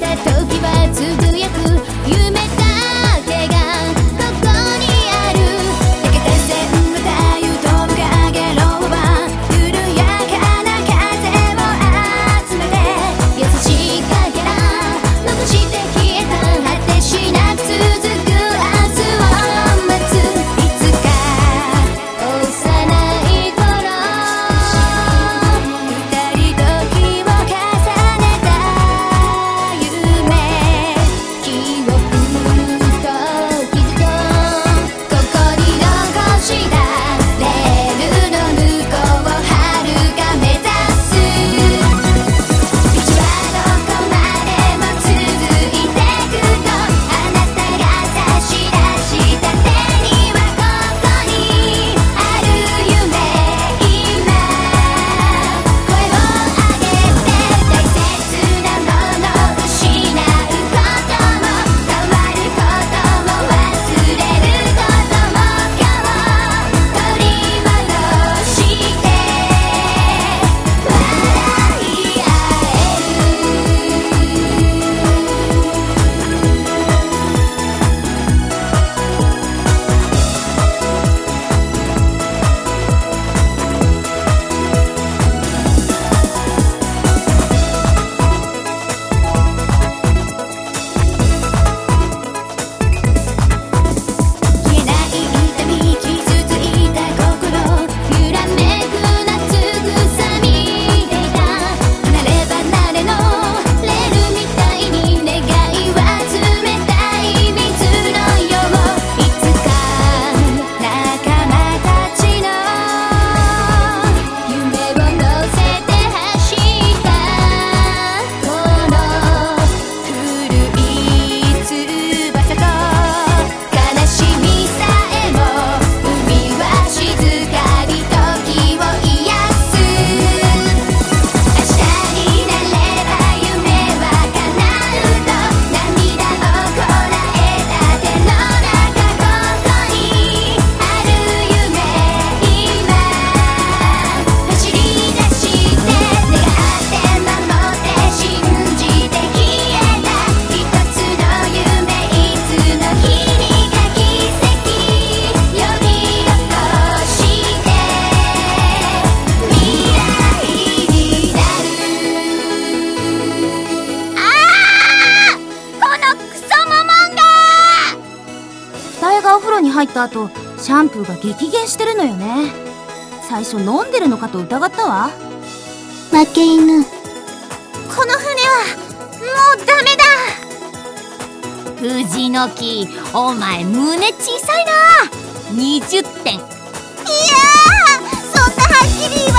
的头皮お風呂に入った後シャンプーが激減してるのよね。最初飲んでるのかと疑ったわ。負け犬。この船はもうダメだ。藤の木お前胸小さいな。20点。いやそんなはっきり言わ